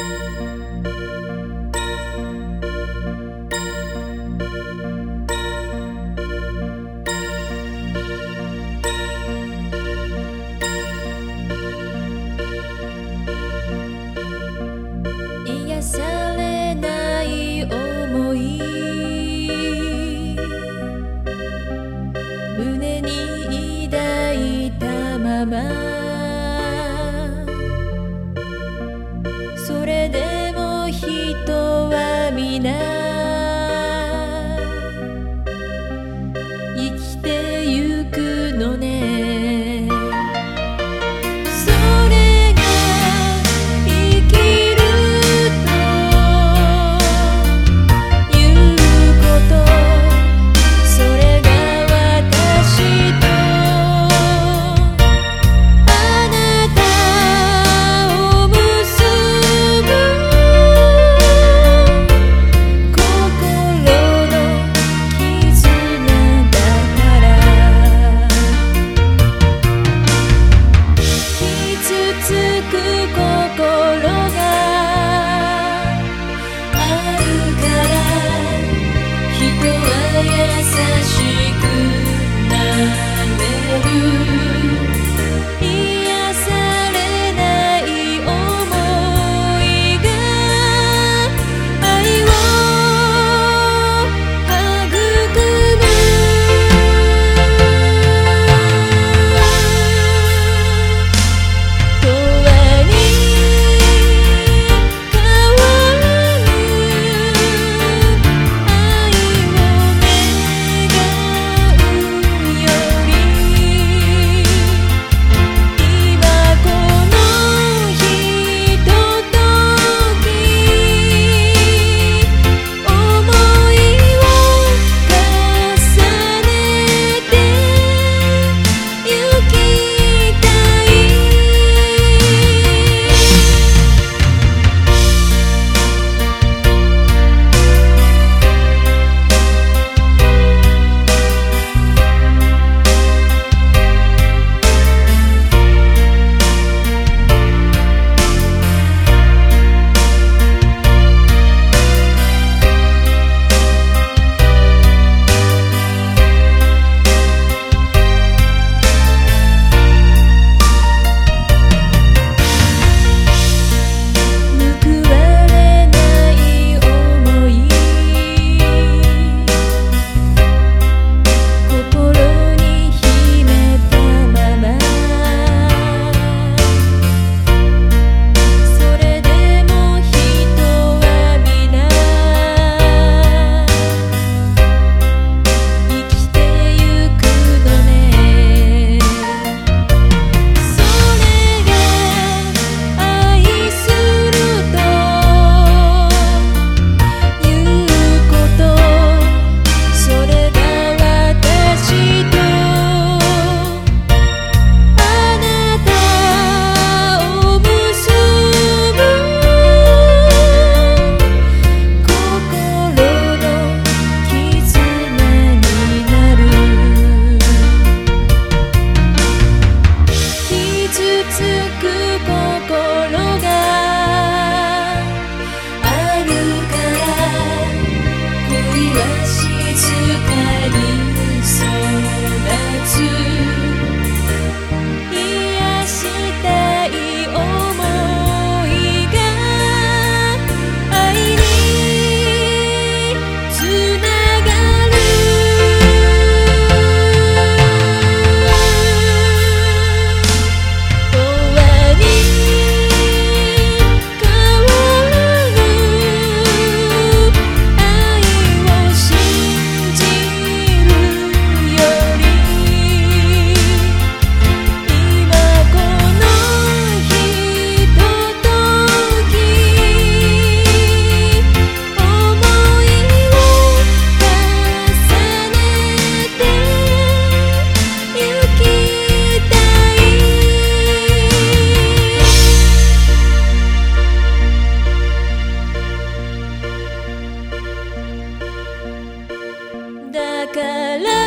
Música 人は皆 segala